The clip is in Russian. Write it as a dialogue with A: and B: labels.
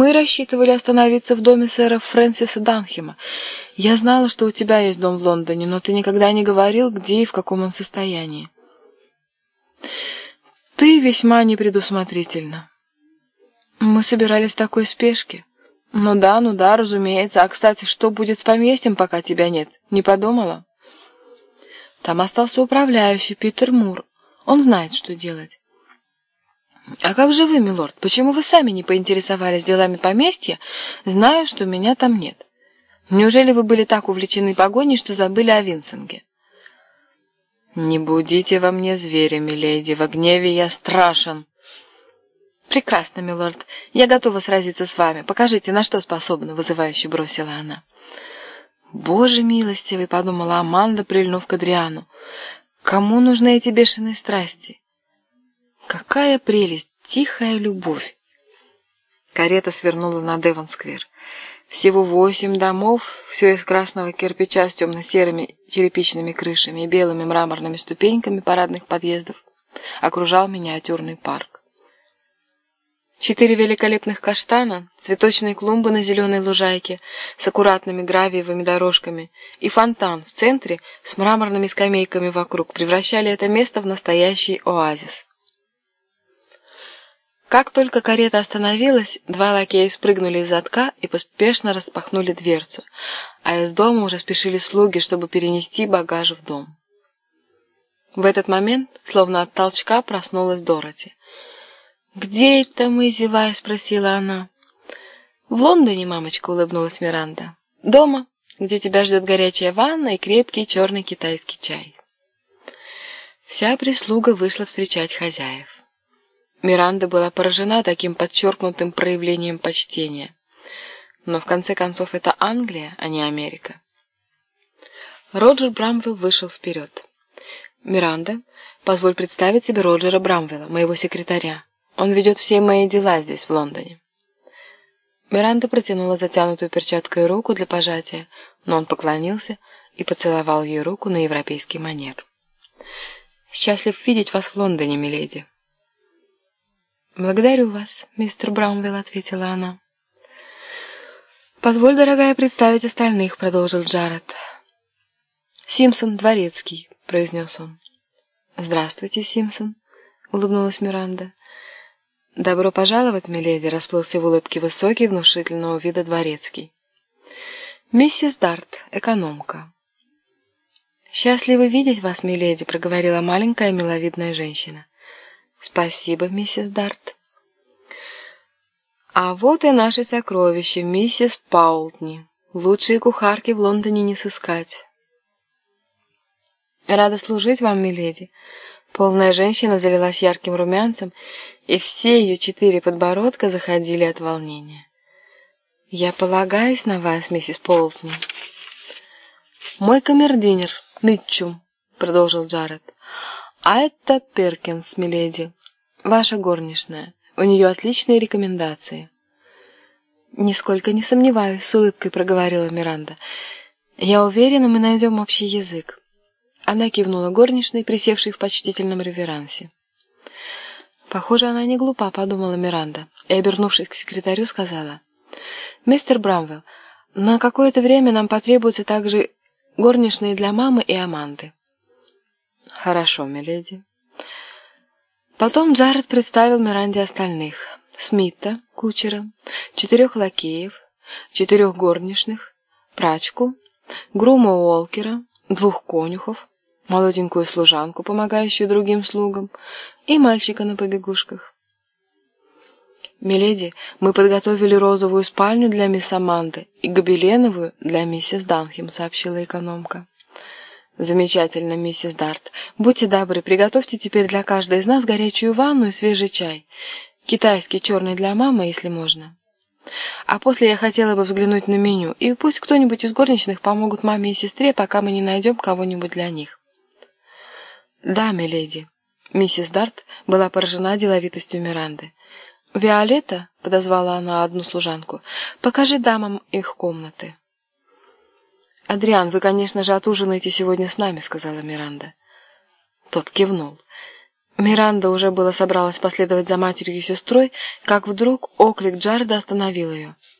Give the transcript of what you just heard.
A: Мы рассчитывали остановиться в доме сэра Фрэнсиса Данхема. Я знала, что у тебя есть дом в Лондоне, но ты никогда не говорил, где и в каком он состоянии. Ты весьма непредусмотрительна. Мы собирались в такой спешке. Ну да, ну да, разумеется. А, кстати, что будет с поместьем, пока тебя нет? Не подумала? Там остался управляющий Питер Мур. Он знает, что делать. «А как же вы, милорд? Почему вы сами не поинтересовались делами поместья, зная, что меня там нет? Неужели вы были так увлечены погоней, что забыли о Винсинге?» «Не будите во мне зверя, миледи, во гневе я страшен». «Прекрасно, милорд. Я готова сразиться с вами. Покажите, на что способна», — вызывающе бросила она. «Боже милостивый», — подумала Аманда, прильнув к Адриану. «Кому нужны эти бешеные страсти?» Какая прелесть, тихая любовь! Карета свернула на Девонсквер. Всего восемь домов, все из красного кирпича с темно-серыми черепичными крышами и белыми мраморными ступеньками парадных подъездов, окружал миниатюрный парк. Четыре великолепных каштана, цветочные клумбы на зеленой лужайке с аккуратными гравиевыми дорожками и фонтан в центре с мраморными скамейками вокруг превращали это место в настоящий оазис. Как только карета остановилась, два лакея спрыгнули из задка и поспешно распахнули дверцу, а из дома уже спешили слуги, чтобы перенести багаж в дом. В этот момент, словно от толчка, проснулась Дороти. «Где это мы, зевая?» — спросила она. «В Лондоне, мамочка», — улыбнулась Миранда. «Дома, где тебя ждет горячая ванна и крепкий черный китайский чай». Вся прислуга вышла встречать хозяев. Миранда была поражена таким подчеркнутым проявлением почтения. Но в конце концов это Англия, а не Америка. Роджер Брамвелл вышел вперед. «Миранда, позволь представить тебе Роджера Брамвелла, моего секретаря. Он ведет все мои дела здесь, в Лондоне». Миранда протянула затянутую перчаткой руку для пожатия, но он поклонился и поцеловал ее руку на европейский манер. «Счастлив видеть вас в Лондоне, миледи». «Благодарю вас, мистер Браунвилл», — ответила она. «Позволь, дорогая, представить остальных», — продолжил Джаред. «Симпсон, дворецкий», — произнес он. «Здравствуйте, Симпсон», — улыбнулась Миранда. «Добро пожаловать, миледи», — расплылся в улыбке высокий, внушительного вида дворецкий. «Миссис Дарт, экономка». «Счастливо видеть вас, миледи», — проговорила маленькая миловидная женщина. «Спасибо, миссис Дарт». «А вот и наше сокровище, миссис Паултни. Лучшие кухарки в Лондоне не сыскать». «Рада служить вам, миледи». Полная женщина залилась ярким румянцем, и все ее четыре подбородка заходили от волнения. «Я полагаюсь на вас, миссис Полтни». «Мой камердинер, Митчум», — продолжил Джаред. «А это Перкинс, миледи, ваша горничная. У нее отличные рекомендации». «Нисколько не сомневаюсь», — с улыбкой проговорила Миранда. «Я уверена, мы найдем общий язык». Она кивнула горничной, присевшей в почтительном реверансе. «Похоже, она не глупа», — подумала Миранда, и, обернувшись к секретарю, сказала. «Мистер Брамвелл, на какое-то время нам потребуются также горничные для мамы и Аманды». «Хорошо, миледи». Потом Джаред представил Миранде остальных. Смита, кучера, четырех лакеев, четырех горничных, прачку, грума Уолкера, двух конюхов, молоденькую служанку, помогающую другим слугам, и мальчика на побегушках. «Миледи, мы подготовили розовую спальню для мисс Аманды и гобеленовую для миссис Данхем», — сообщила экономка. «Замечательно, миссис Дарт. Будьте добры, приготовьте теперь для каждой из нас горячую ванну и свежий чай. Китайский черный для мамы, если можно. А после я хотела бы взглянуть на меню, и пусть кто-нибудь из горничных помогут маме и сестре, пока мы не найдем кого-нибудь для них». «Да, миледи». Миссис Дарт была поражена деловитостью Миранды. «Виолетта», — подозвала она одну служанку, — «покажи дамам их комнаты». «Адриан, вы, конечно же, отужинаете сегодня с нами», — сказала Миранда. Тот кивнул. Миранда уже было собралась последовать за матерью и сестрой, как вдруг оклик Джареда остановил ее.